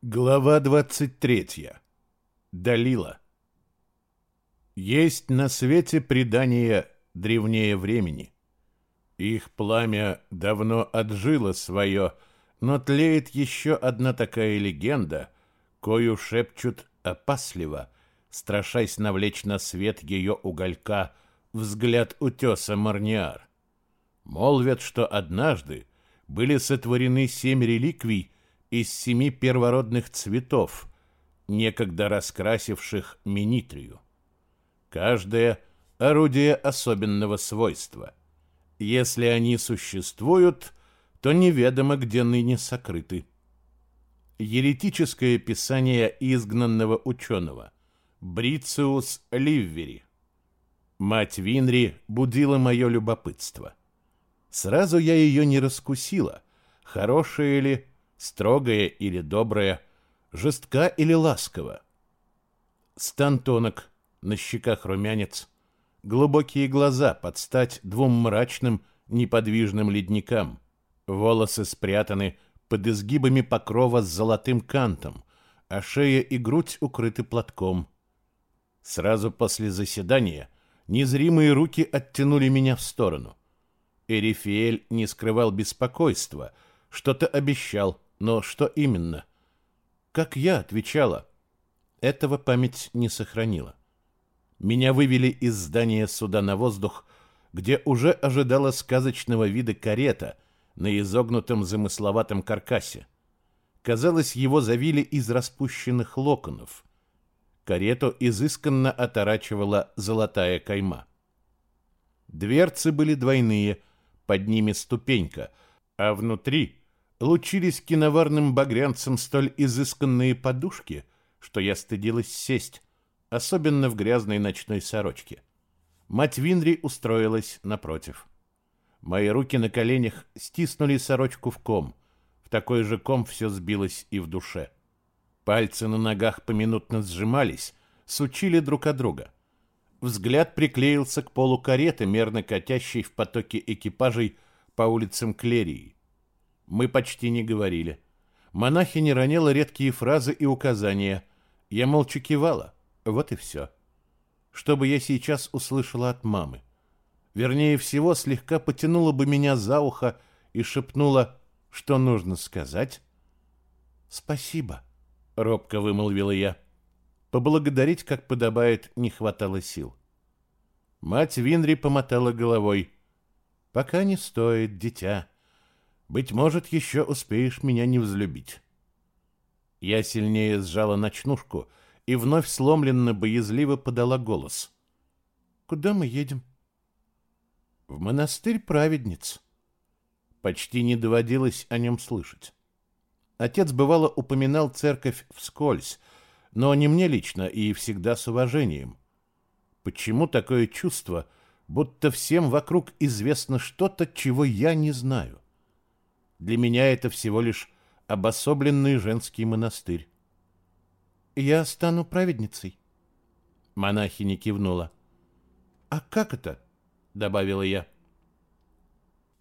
Глава 23. Далила. Есть на свете предания древнее времени. Их пламя давно отжило свое, но тлеет еще одна такая легенда, кою шепчут опасливо, страшась навлечь на свет ее уголька взгляд утеса Марниар. Молвят, что однажды были сотворены семь реликвий из семи первородных цветов, некогда раскрасивших минитрию. Каждое — орудие особенного свойства. Если они существуют, то неведомо, где ныне сокрыты. Еретическое писание изгнанного ученого Брициус Ливвери. Мать Винри будила мое любопытство. Сразу я ее не раскусила, хорошая ли, строгая или добрая, жестка или ласкова. Стан тонок, на щеках румянец, глубокие глаза под стать двум мрачным, неподвижным ледникам, волосы спрятаны под изгибами покрова с золотым кантом, а шея и грудь укрыты платком. Сразу после заседания незримые руки оттянули меня в сторону. Эрифиэль не скрывал беспокойства, что-то обещал, но что именно? Как я отвечала? Этого память не сохранила. Меня вывели из здания суда на воздух, где уже ожидала сказочного вида карета на изогнутом замысловатом каркасе. Казалось, его завили из распущенных локонов. Карету изысканно оторачивала золотая кайма. Дверцы были двойные, под ними ступенька, а внутри лучились киноварным багрянцем столь изысканные подушки, что я стыдилась сесть, особенно в грязной ночной сорочке. Мать Винри устроилась напротив. Мои руки на коленях стиснули сорочку в ком. В такой же ком все сбилось и в душе. Пальцы на ногах поминутно сжимались, сучили друг от друга. Взгляд приклеился к полу кареты, мерно катящей в потоке экипажей по улицам Клерии. Мы почти не говорили. Монахиня роняла редкие фразы и указания. Я молча кивала. Вот и все. Что бы я сейчас услышала от мамы? Вернее всего, слегка потянула бы меня за ухо и шепнула, что нужно сказать. «Спасибо», — робко вымолвила я. Поблагодарить, как подобает, не хватало сил. Мать Винри помотала головой. «Пока не стоит, дитя. Быть может, еще успеешь меня не взлюбить». Я сильнее сжала ночнушку и вновь сломленно боязливо подала голос. «Куда мы едем?» «В монастырь праведниц». Почти не доводилось о нем слышать. Отец бывало упоминал церковь вскользь, но не мне лично и всегда с уважением. Почему такое чувство, будто всем вокруг известно что-то, чего я не знаю? Для меня это всего лишь обособленный женский монастырь. Я стану праведницей. Монахиня кивнула. А как это? добавила я.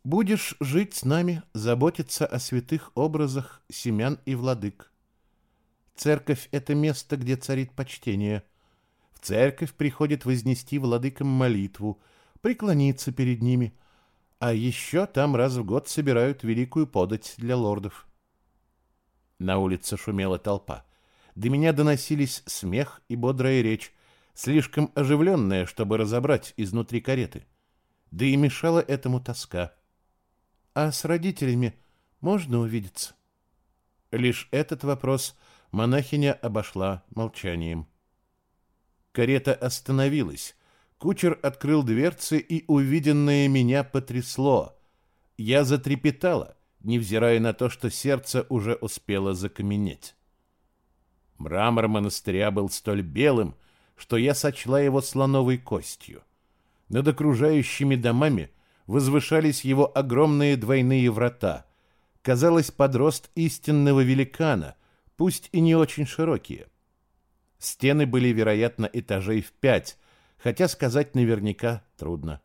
Будешь жить с нами, заботиться о святых образах семян и владык. Церковь — это место, где царит почтение. В церковь приходит вознести владыкам молитву, преклониться перед ними. А еще там раз в год собирают великую подать для лордов. На улице шумела толпа. До меня доносились смех и бодрая речь, слишком оживленная, чтобы разобрать изнутри кареты. Да и мешала этому тоска. А с родителями можно увидеться? Лишь этот вопрос — монахиня обошла молчанием. Карета остановилась. Кучер открыл дверцы, и увиденное меня потрясло. Я затрепетала, невзирая на то, что сердце уже успело закаменеть. Мрамор монастыря был столь белым, что я сочла его слоновой костью. Над окружающими домами возвышались его огромные двойные врата. Казалось, подрост истинного великана — пусть и не очень широкие. Стены были, вероятно, этажей в пять, хотя сказать наверняка трудно.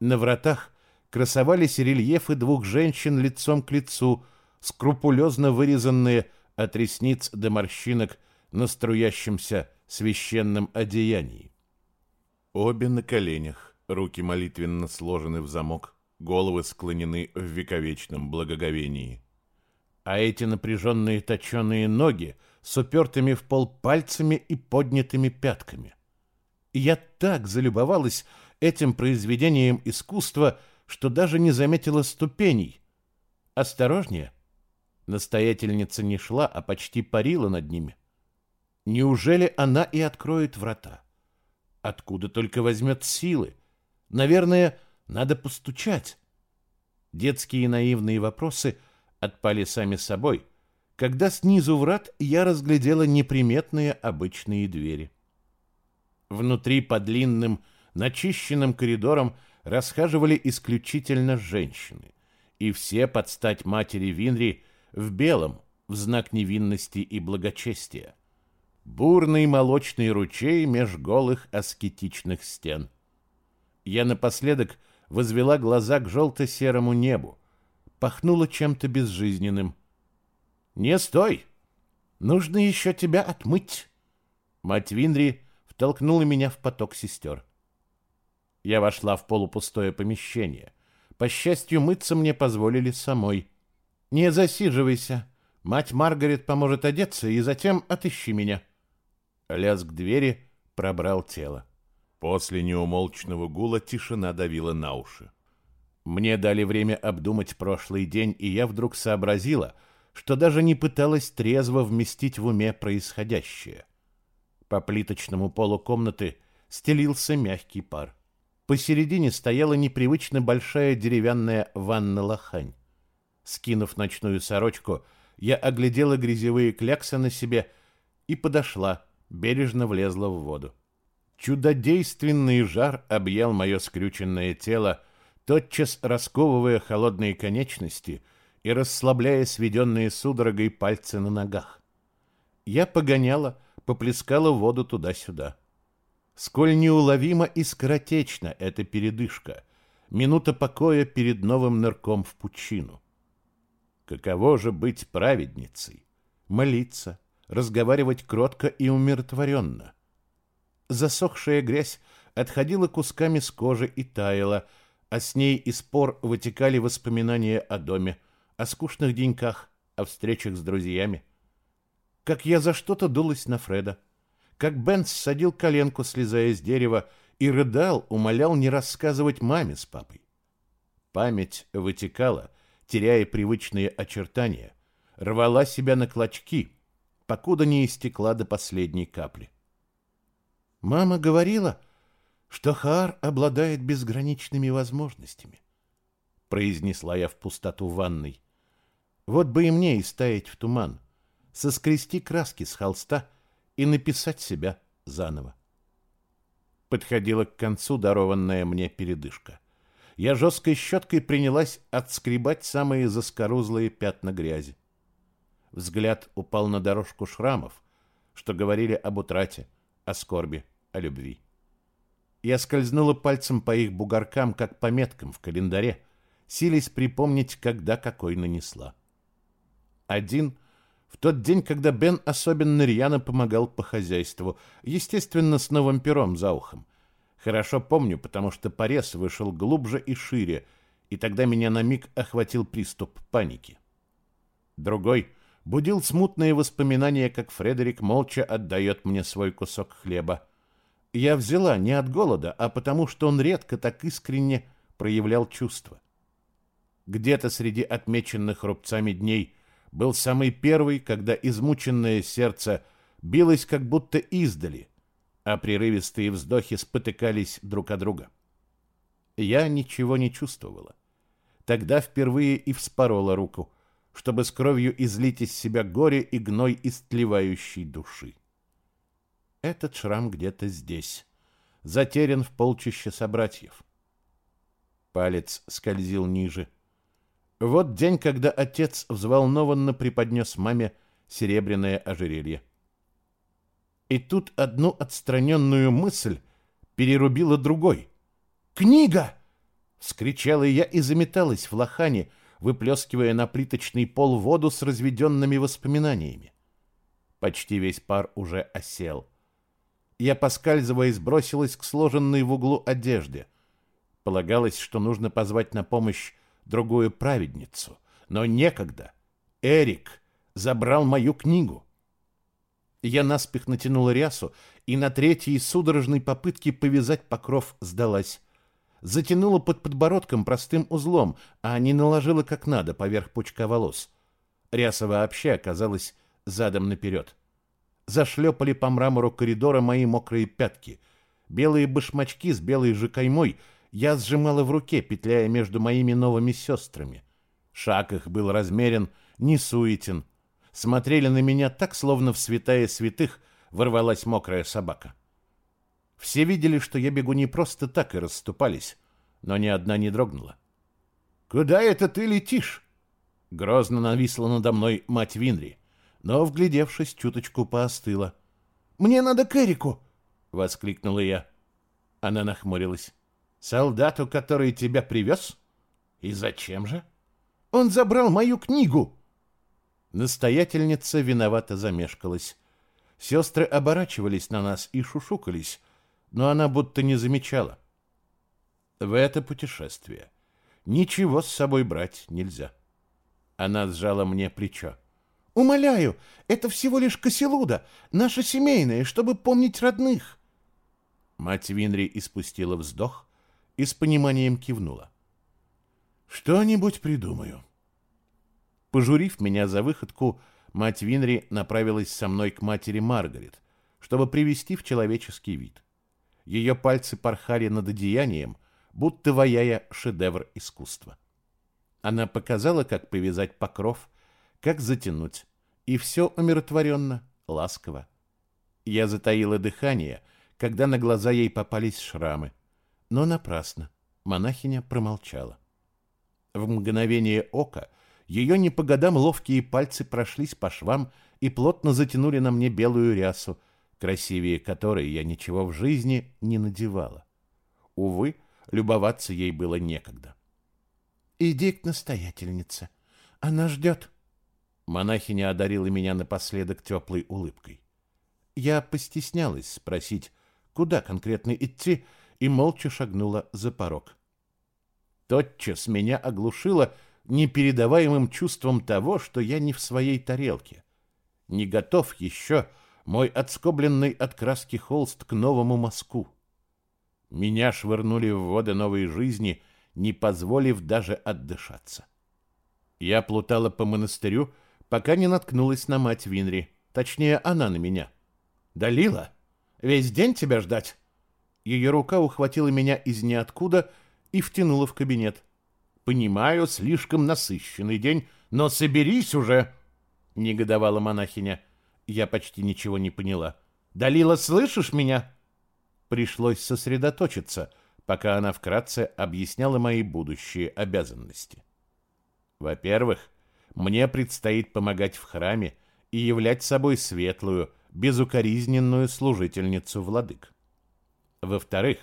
На вратах красовались рельефы двух женщин лицом к лицу, скрупулезно вырезанные от ресниц до морщинок на струящемся священном одеянии. Обе на коленях, руки молитвенно сложены в замок, головы склонены в вековечном благоговении. А эти напряженные точеные ноги с упертыми в пол пальцами и поднятыми пятками. И я так залюбовалась этим произведением искусства, что даже не заметила ступеней. Осторожнее. Настоятельница не шла, а почти парила над ними. Неужели она и откроет врата? Откуда только возьмет силы? Наверное, надо постучать. Детские наивные вопросы отпали сами собой, когда снизу врат я разглядела неприметные обычные двери. Внутри по длинным, начищенным коридорам расхаживали исключительно женщины, и все под стать матери Винри в белом, в знак невинности и благочестия. Бурный молочный ручей меж голых аскетичных стен. Я напоследок возвела глаза к желто-серому небу, пахнуло чем-то безжизненным. «Не стой! Нужно еще тебя отмыть!» Мать Винри втолкнула меня в поток сестер. Я вошла в полупустое помещение. По счастью, мыться мне позволили самой. «Не засиживайся. Мать Маргарет поможет одеться, и затем отыщи меня». Лязг двери пробрал тело. После неумолчного гула тишина давила на уши. Мне дали время обдумать прошлый день, и я вдруг сообразила, что даже не пыталась трезво вместить в уме происходящее. По плиточному полу комнаты стелился мягкий пар. Посередине стояла непривычно большая деревянная ванна-лохань. Скинув ночную сорочку, я оглядела грязевые кляксы на себе и подошла, бережно влезла в воду. Чудодейственный жар объял мое скрюченное тело, тотчас расковывая холодные конечности и расслабляя сведенные судорогой пальцы на ногах. Я погоняла, поплескала воду туда-сюда. Сколь неуловимо и скоротечна эта передышка, минута покоя перед новым нырком в пучину. Каково же быть праведницей, молиться, разговаривать кротко и умиротворенно. Засохшая грязь отходила кусками с кожи и таяла, а с ней из пор вытекали воспоминания о доме, о скучных деньках, о встречах с друзьями. Как я за что-то дулась на Фреда, как Бен садил коленку, слезая с дерева, и рыдал, умолял не рассказывать маме с папой. Память вытекала, теряя привычные очертания, рвала себя на клочки, покуда не истекла до последней капли. Мама говорила, что Хаар обладает безграничными возможностями, произнесла я в пустоту ванной. Вот бы и мне истаять в туман, соскрести краски с холста и написать себя заново. Подходила к концу дарованная мне передышка. Я жесткой щеткой принялась отскребать самые заскорузлые пятна грязи. Взгляд упал на дорожку шрамов, что говорили об утрате, о скорби, о любви. Я скользнула пальцем по их бугоркам, как по меткам в календаре, силясь припомнить, когда какой нанесла. Один в тот день, когда Бен особенно рьяно помогал по хозяйству, естественно, с новым пером за ухом. Хорошо помню, потому что порез вышел глубже и шире, и тогда меня на миг охватил приступ паники. Другой — будил смутные воспоминания, как Фредерик молча отдает мне свой кусок хлеба. Я взяла не от голода, а потому что он редко так искренне проявлял чувства. Где-то среди отмеченных рубцами дней был самый первый, когда измученное сердце билось как будто издали, а прерывистые вздохи спотыкались друг о друга. Я ничего не чувствовала. Тогда впервые и вспорола руку — чтобы с кровью излить из себя горе и гной истлевающей души. Этот шрам где-то здесь, затерян в полчище собратьев. Палец скользил ниже. Вот день, когда отец взволнованно преподнес маме серебряное ожерелье. И тут одну отстраненную мысль перерубила другой. «Книга!» — вскричала я и заметалась в лохане, выплескивая на плиточный пол воду с разведенными воспоминаниями. Почти весь пар уже осел. Я, поскальзываясь, бросилась к сложенной в углу одежде. Полагалось, что нужно позвать на помощь другую праведницу. Но некогда. Эрик забрал мою книгу. Я наспех натянула рясу и на третьей судорожной попытке повязать покров сдалась. Затянула под подбородком простым узлом, а не наложила как надо поверх пучка волос. Ряса вообще оказалась задом наперед. Зашлепали по мрамору коридора мои мокрые пятки. Белые башмачки с белой же каймой я сжимала в руке, петляя между моими новыми сестрами. Шаг их был размерен, не суетен. Смотрели на меня так, словно в святая святых ворвалась мокрая собака. Все видели, что я бегу не просто так и расступались, но ни одна не дрогнула. «Куда это ты летишь?» Грозно нависла надо мной мать Винри, но, вглядевшись, чуточку поостыла. «Мне надо к Эрику!» — воскликнула я. Она нахмурилась. «Солдату, который тебя привез? И зачем же?» «Он забрал мою книгу!» Настоятельница виновато замешкалась. Сестры оборачивались на нас и шушукались, но она будто не замечала. В это путешествие ничего с собой брать нельзя. Она сжала мне плечо. «Умоляю, это всего лишь Косилуда, наша семейная, чтобы помнить родных». Мать Винри испустила вздох и с пониманием кивнула. «Что-нибудь придумаю». Пожурив меня за выходку, мать Винри направилась со мной к матери Маргарет, чтобы привести в человеческий вид. Ее пальцы порхали над одеянием, будто ваяя шедевр искусства. Она показала, как повязать покров, как затянуть, и все умиротворенно, ласково. Я затаила дыхание, когда на глаза ей попались шрамы, но напрасно. Монахиня промолчала. В мгновение ока ее не по годам ловкие пальцы прошлись по швам и плотно затянули на мне белую рясу, красивее которой я ничего в жизни не надевала. Увы, любоваться ей было некогда. «Иди к настоятельнице. Она ждет». Монахиня одарила меня напоследок теплой улыбкой. Я постеснялась спросить, куда конкретно идти, и молча шагнула за порог. Тотчас меня оглушило непередаваемым чувством того, что я не в своей тарелке. Не готов еще мой отскобленный от краски холст к новому мазку. Меня швырнули в воды новой жизни, не позволив даже отдышаться. Я плутала по монастырю, пока не наткнулась на мать Винри. Точнее, она на меня. «Далила, весь день тебя ждать?» Ее рука ухватила меня из ниоткуда и втянула в кабинет. «Понимаю, слишком насыщенный день, но соберись уже!» — негодовала монахиня. Я почти ничего не поняла. «Далила, слышишь меня?» Пришлось сосредоточиться, пока она вкратце объясняла мои будущие обязанности. Во-первых, мне предстоит помогать в храме и являть собой светлую, безукоризненную служительницу владык. Во-вторых,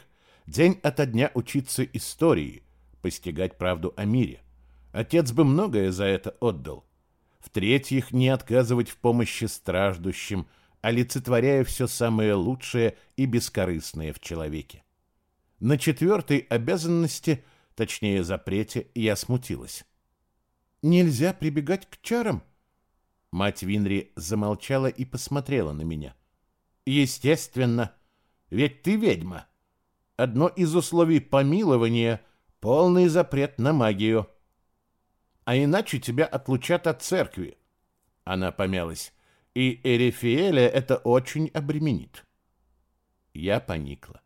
день ото дня учиться истории, постигать правду о мире. Отец бы многое за это отдал. В-третьих, не отказывать в помощи страждущим, олицетворяя все самое лучшее и бескорыстное в человеке. На четвертой обязанности, точнее запрете, я смутилась. «Нельзя прибегать к чарам?» Мать Винри замолчала и посмотрела на меня. «Естественно, ведь ты ведьма. Одно из условий помилования — полный запрет на магию. А иначе тебя отлучат от церкви». Она помялась и Эрифиэля это очень обременит. Я поникла.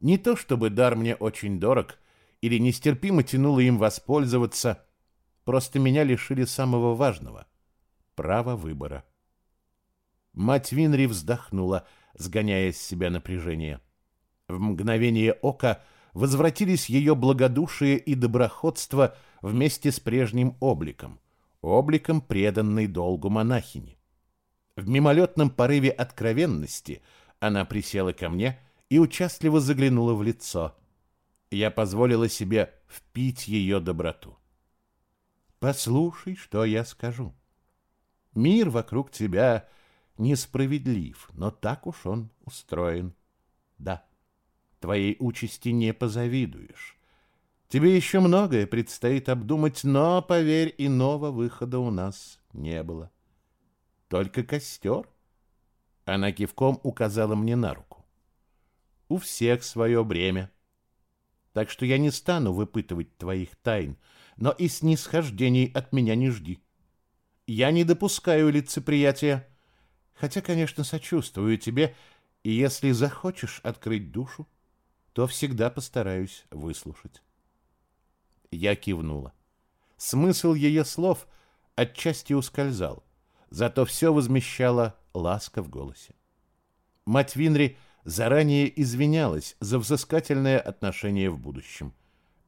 Не то чтобы дар мне очень дорог или нестерпимо тянуло им воспользоваться, просто меня лишили самого важного — права выбора. Мать Винри вздохнула, сгоняя с себя напряжение. В мгновение ока возвратились ее благодушие и доброходство вместе с прежним обликом, обликом преданной долгу монахини. В мимолетном порыве откровенности она присела ко мне и участливо заглянула в лицо. Я позволила себе впить ее доброту. Послушай, что я скажу. Мир вокруг тебя несправедлив, но так уж он устроен. Да, твоей участи не позавидуешь. Тебе еще многое предстоит обдумать, но, поверь, иного выхода у нас не было. Только костер. Она кивком указала мне на руку. У всех свое бремя. Так что я не стану выпытывать твоих тайн, но и снисхождений от меня не жди. Я не допускаю лицеприятия, хотя, конечно, сочувствую тебе, и если захочешь открыть душу, то всегда постараюсь выслушать. Я кивнула. Смысл ее слов отчасти ускользал, зато все возмещала ласка в голосе. Мать Винри заранее извинялась за взыскательное отношение в будущем.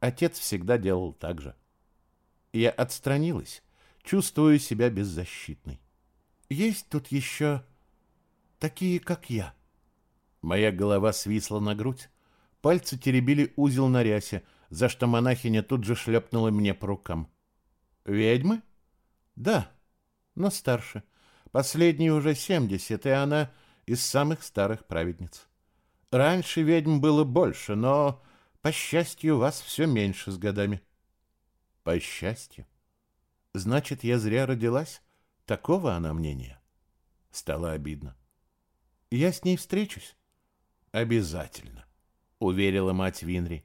Отец всегда делал так же. Я отстранилась, чувствуя себя беззащитной. Есть тут еще такие, как я. Моя голова свисла на грудь, пальцы теребили узел на рясе, за что монахиня тут же шлепнула мне по рукам. «Ведьмы?» «Да, но старше. Последней уже семьдесят, и она из самых старых праведниц. Раньше ведьм было больше, но, по счастью, вас все меньше с годами». «По счастью? Значит, я зря родилась? Такого она мнения?» Стало обидно. «Я с ней встречусь?» «Обязательно», — уверила мать Винри.